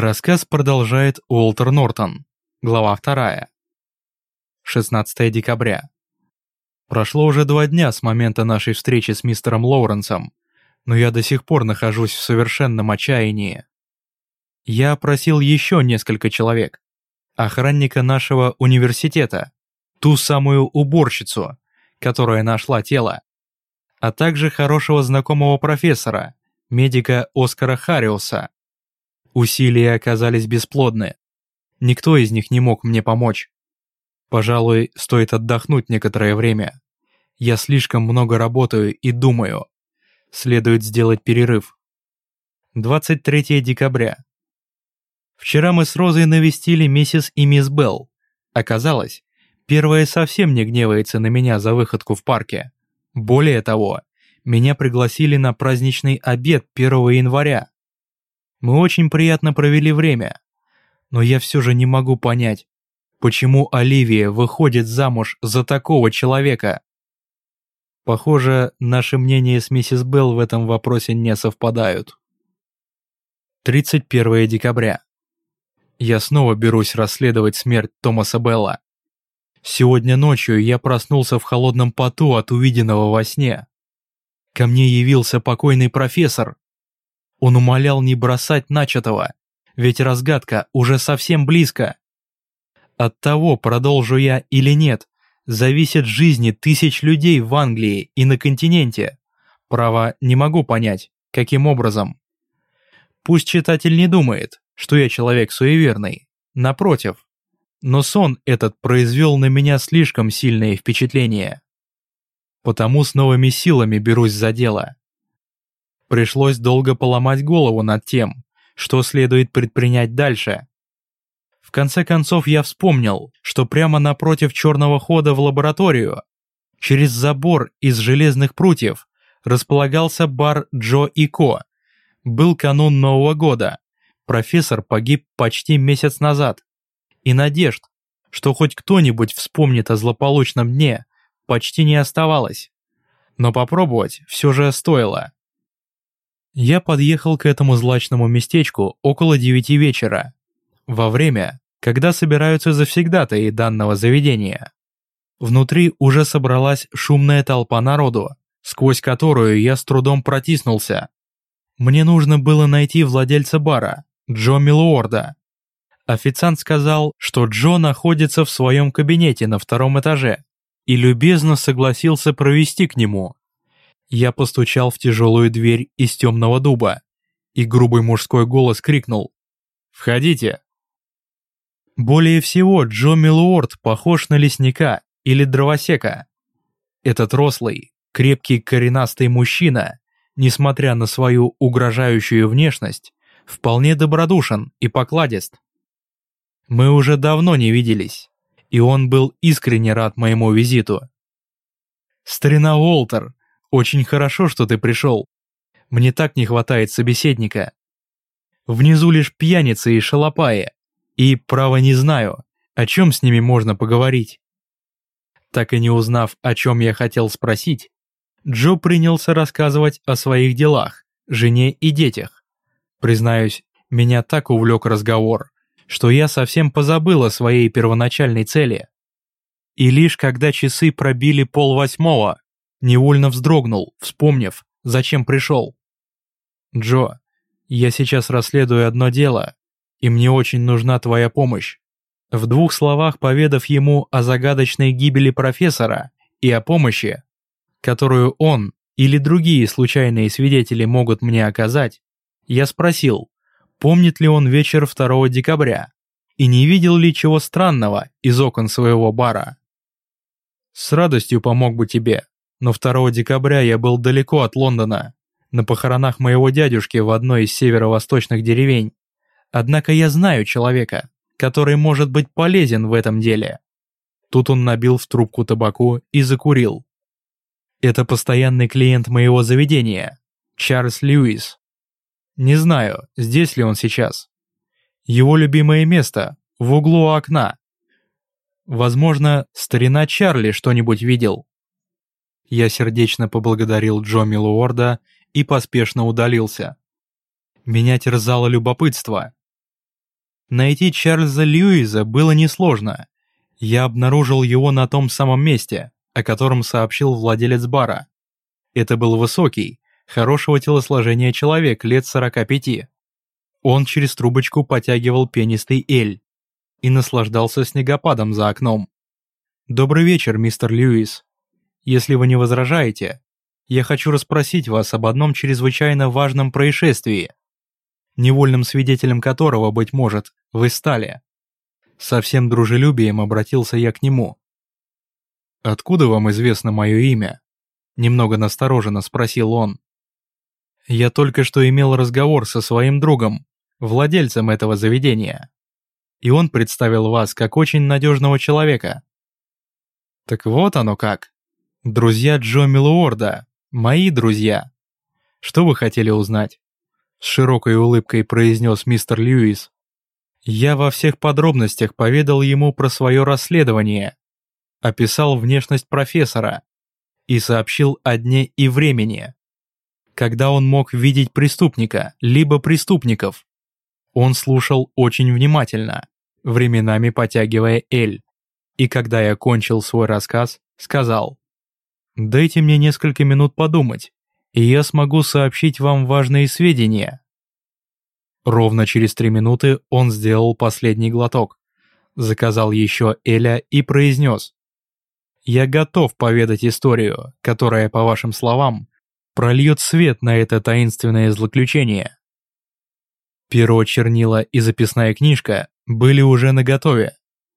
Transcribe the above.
Рассказ продолжает Уолтер Нортон. Глава 2. 16 декабря. Прошло уже два дня с момента нашей встречи с мистером Лоуренсом, но я до сих пор нахожусь в совершенном отчаянии. Я опросил еще несколько человек. Охранника нашего университета, ту самую уборщицу, которая нашла тело, а также хорошего знакомого профессора, медика Оскара Хариуса. Усилия оказались бесплодны. Никто из них не мог мне помочь. Пожалуй, стоит отдохнуть некоторое время. Я слишком много работаю и думаю. Следует сделать перерыв. 23 декабря. Вчера мы с Розой навестили миссис и мисс Белл. Оказалось, первая совсем не гневается на меня за выходку в парке. Более того, меня пригласили на праздничный обед 1 января. Мы очень приятно провели время. Но я все же не могу понять, почему Оливия выходит замуж за такого человека. Похоже, наши мнения с миссис Белл в этом вопросе не совпадают. 31 декабря. Я снова берусь расследовать смерть Томаса Белла. Сегодня ночью я проснулся в холодном поту от увиденного во сне. Ко мне явился покойный профессор. Он умолял не бросать начатого, ведь разгадка уже совсем близко. От того, продолжу я или нет, зависит жизни тысяч людей в Англии и на континенте. Право, не могу понять, каким образом. Пусть читатель не думает, что я человек суеверный. Напротив. Но сон этот произвел на меня слишком сильное впечатление. Потому с новыми силами берусь за дело. Пришлось долго поломать голову над тем, что следует предпринять дальше. В конце концов я вспомнил, что прямо напротив черного хода в лабораторию, через забор из железных прутьев, располагался бар Джо и Ко. Был канун Нового года, Профессор погиб почти месяц назад, и надежд, что хоть кто-нибудь вспомнит о злополучном дне, почти не оставалось. Но попробовать все же стоило. Я подъехал к этому злачному местечку около девяти вечера, во время, когда собираются завсегдатаи данного заведения. Внутри уже собралась шумная толпа народу, сквозь которую я с трудом протиснулся. Мне нужно было найти владельца бара, Джо Милуорда. Официант сказал, что Джо находится в своем кабинете на втором этаже и любезно согласился провести к нему. Я постучал в тяжелую дверь из темного дуба, и грубый мужской голос крикнул «Входите!». Более всего Джо Милуорд похож на лесника или дровосека. Этот рослый, крепкий коренастый мужчина, несмотря на свою угрожающую внешность, вполне добродушен и покладист. Мы уже давно не виделись, и он был искренне рад моему визиту. «Старина Уолтер, очень хорошо, что ты пришел. Мне так не хватает собеседника. Внизу лишь пьяницы и шалопаи, и, право не знаю, о чем с ними можно поговорить». Так и не узнав, о чем я хотел спросить, Джо принялся рассказывать о своих делах, жене и детях. Признаюсь, меня так увлек разговор, что я совсем позабыл о своей первоначальной цели. И лишь когда часы пробили пол восьмого, невольно вздрогнул, вспомнив, зачем пришел. «Джо, я сейчас расследую одно дело, и мне очень нужна твоя помощь». В двух словах поведав ему о загадочной гибели профессора и о помощи, которую он или другие случайные свидетели могут мне оказать, я спросил, помнит ли он вечер 2 декабря и не видел ли чего странного из окон своего бара. С радостью помог бы тебе, но 2 декабря я был далеко от Лондона, на похоронах моего дядюшки в одной из северо-восточных деревень. Однако я знаю человека, который может быть полезен в этом деле. Тут он набил в трубку табаку и закурил. Это постоянный клиент моего заведения, Чарльз Льюис. Не знаю, здесь ли он сейчас. Его любимое место – в углу окна. Возможно, старина Чарли что-нибудь видел. Я сердечно поблагодарил Джо Милуорда и поспешно удалился. Меня терзало любопытство. Найти Чарльза Льюиза было несложно. Я обнаружил его на том самом месте, о котором сообщил владелец бара. Это был высокий, хорошего телосложения человек лет 45. Он через трубочку потягивал пенистый эль и наслаждался снегопадом за окном. «Добрый вечер, мистер Льюис. Если вы не возражаете, я хочу расспросить вас об одном чрезвычайно важном происшествии, невольным свидетелем которого, быть может, вы стали». Со всем дружелюбием обратился я к нему. «Откуда вам известно мое имя?» Немного настороженно спросил он. «Я только что имел разговор со своим другом, владельцем этого заведения. И он представил вас как очень надежного человека». «Так вот оно как. Друзья Джо Миллуорда, мои друзья. Что вы хотели узнать?» С широкой улыбкой произнес мистер Льюис. Я во всех подробностях поведал ему про свое расследование, описал внешность профессора и сообщил о дне и времени, когда он мог видеть преступника, либо преступников. Он слушал очень внимательно, временами потягивая «Эль», и когда я кончил свой рассказ, сказал «Дайте мне несколько минут подумать, и я смогу сообщить вам важные сведения». Ровно через три минуты он сделал последний глоток, заказал еще Эля и произнес «Я готов поведать историю, которая, по вашим словам, прольет свет на это таинственное злоключение». Перо, чернила и записная книжка были уже наготове.